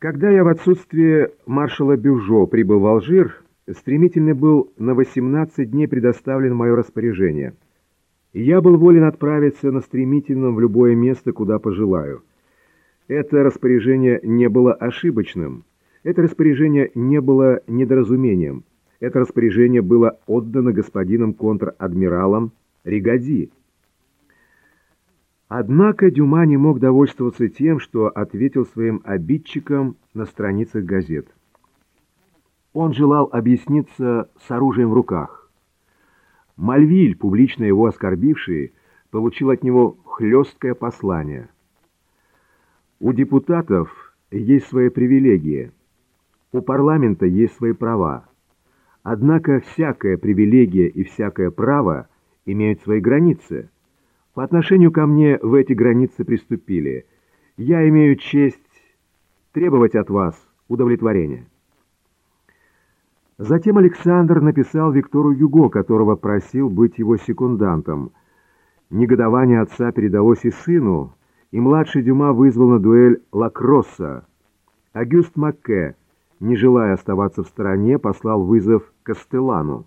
Когда я в отсутствие маршала Бюжо прибыл в Алжир, стремительный был на 18 дней предоставлен в мое распоряжение. Я был волен отправиться на стремительном в любое место, куда пожелаю. Это распоряжение не было ошибочным, это распоряжение не было недоразумением, это распоряжение было отдано господином контр-адмиралом Ригади. Однако Дюма не мог довольствоваться тем, что ответил своим обидчикам на страницах газет. Он желал объясниться с оружием в руках. Мальвиль, публично его оскорбивший, получил от него хлесткое послание. У депутатов есть свои привилегии, у парламента есть свои права. Однако всякая привилегия и всякое право имеют свои границы – по отношению ко мне в эти границы приступили. Я имею честь требовать от вас удовлетворения. Затем Александр написал Виктору Юго, которого просил быть его секундантом. Негодование отца передалось и сыну, и младший Дюма вызвал на дуэль Лакросса. Агюст Макке, не желая оставаться в стороне, послал вызов Кастелану.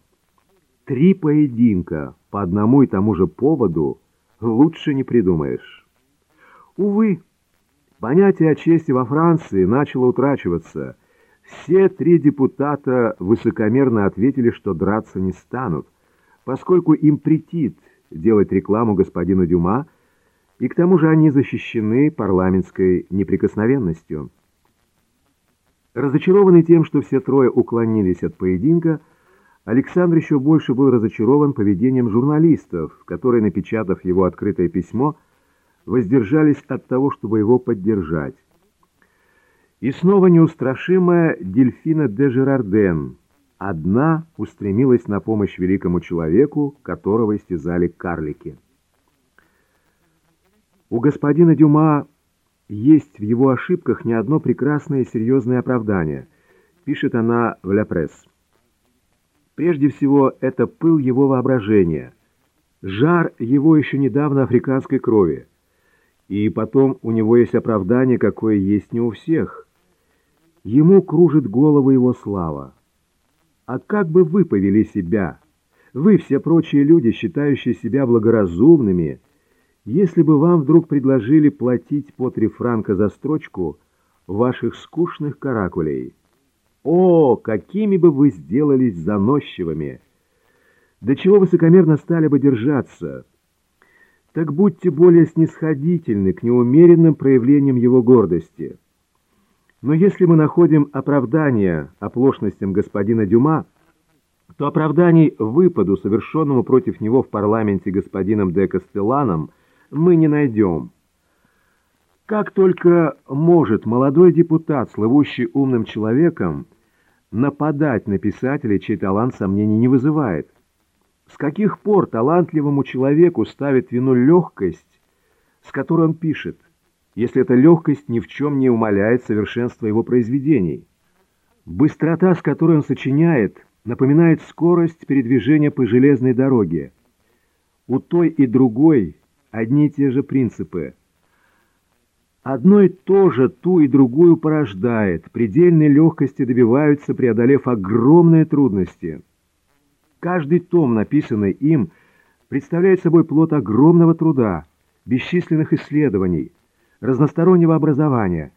Три поединка по одному и тому же поводу – лучше не придумаешь. Увы, понятие о чести во Франции начало утрачиваться. Все три депутата высокомерно ответили, что драться не станут, поскольку им претит делать рекламу господину Дюма, и к тому же они защищены парламентской неприкосновенностью. Разочарованный тем, что все трое уклонились от поединка, Александр еще больше был разочарован поведением журналистов, которые, напечатав его открытое письмо, воздержались от того, чтобы его поддержать. И снова неустрашимая Дельфина де Жерарден, одна устремилась на помощь великому человеку, которого истязали карлики. У господина Дюма есть в его ошибках не одно прекрасное и серьезное оправдание, пишет она в «Ля Пресс». Прежде всего, это пыл его воображения, жар его еще недавно африканской крови. И потом у него есть оправдание, какое есть не у всех. Ему кружит голову его слава. А как бы вы повели себя, вы, все прочие люди, считающие себя благоразумными, если бы вам вдруг предложили платить по три франка за строчку ваших скучных каракулей? О, какими бы вы сделались заносчивыми! До чего высокомерно стали бы держаться! Так будьте более снисходительны к неумеренным проявлениям его гордости. Но если мы находим оправдание оплошностям господина Дюма, то оправданий выпаду, совершенному против него в парламенте господином де Кастелланом, мы не найдем. Как только может молодой депутат, слывущий умным человеком, нападать на писателя, чей талант сомнений не вызывает? С каких пор талантливому человеку ставит вину легкость, с которой он пишет, если эта легкость ни в чем не умаляет совершенство его произведений? Быстрота, с которой он сочиняет, напоминает скорость передвижения по железной дороге. У той и другой одни и те же принципы – Одно и то же ту и другую порождает, предельной легкости добиваются, преодолев огромные трудности. Каждый том, написанный им, представляет собой плод огромного труда, бесчисленных исследований, разностороннего образования.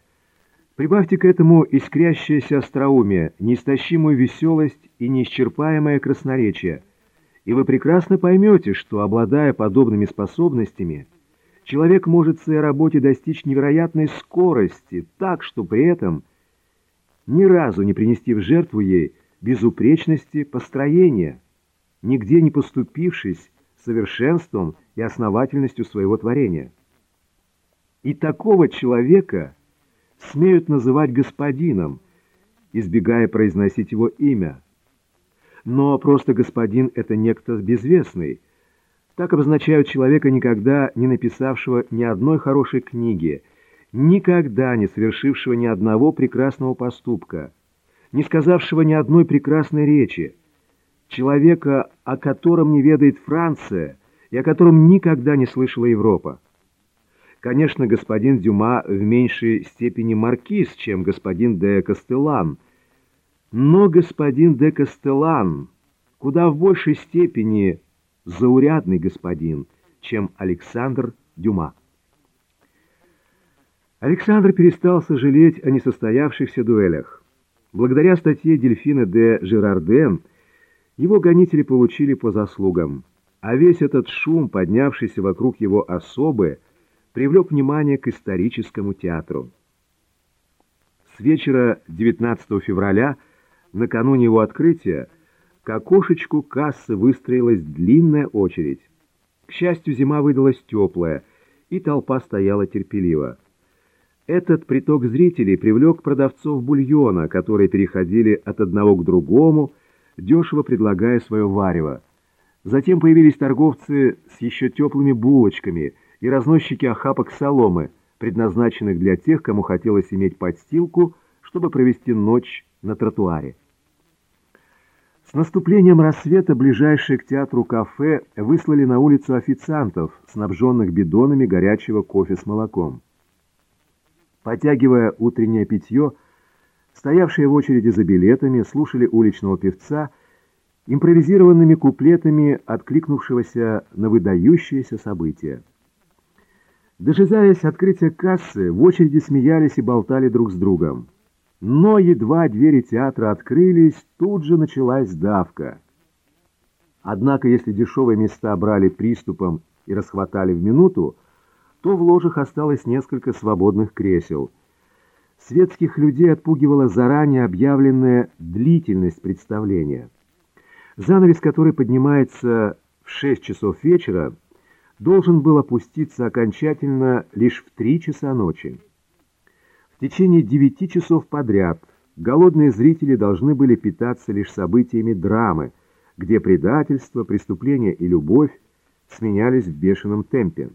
Прибавьте к этому искрящееся остроумие, неистощимую веселость и неисчерпаемое красноречие, и вы прекрасно поймете, что, обладая подобными способностями, Человек может в своей работе достичь невероятной скорости, так что при этом ни разу не принести в жертву ей безупречности построения, нигде не поступившись совершенством и основательностью своего творения. И такого человека смеют называть господином, избегая произносить его имя. Но просто господин — это некто безвестный, так обозначают человека, никогда не написавшего ни одной хорошей книги, никогда не совершившего ни одного прекрасного поступка, не сказавшего ни одной прекрасной речи, человека, о котором не ведает Франция и о котором никогда не слышала Европа. Конечно, господин Дюма в меньшей степени маркиз, чем господин де Кастелан, но господин де Кастелан куда в большей степени заурядный господин, чем Александр Дюма. Александр перестал сожалеть о несостоявшихся дуэлях. Благодаря статье Дельфина де Жерарден его гонители получили по заслугам, а весь этот шум, поднявшийся вокруг его особы, привлек внимание к историческому театру. С вечера 19 февраля, накануне его открытия, к окошечку кассы выстроилась длинная очередь. К счастью, зима выдалась теплая, и толпа стояла терпеливо. Этот приток зрителей привлек продавцов бульона, которые переходили от одного к другому, дешево предлагая свое варево. Затем появились торговцы с еще теплыми булочками – и разносчики охапок соломы, предназначенных для тех, кому хотелось иметь подстилку, чтобы провести ночь на тротуаре. С наступлением рассвета ближайшие к театру кафе выслали на улицу официантов, снабженных бидонами горячего кофе с молоком. Потягивая утреннее питье, стоявшие в очереди за билетами слушали уличного певца импровизированными куплетами, откликнувшегося на выдающееся событие. Дожидаясь открытия кассы, в очереди смеялись и болтали друг с другом. Но едва двери театра открылись, тут же началась давка. Однако, если дешевые места брали приступом и расхватали в минуту, то в ложах осталось несколько свободных кресел. Светских людей отпугивала заранее объявленная длительность представления. Занавес, который поднимается в 6 часов вечера, должен был опуститься окончательно лишь в три часа ночи. В течение девяти часов подряд голодные зрители должны были питаться лишь событиями драмы, где предательство, преступление и любовь сменялись в бешеном темпе.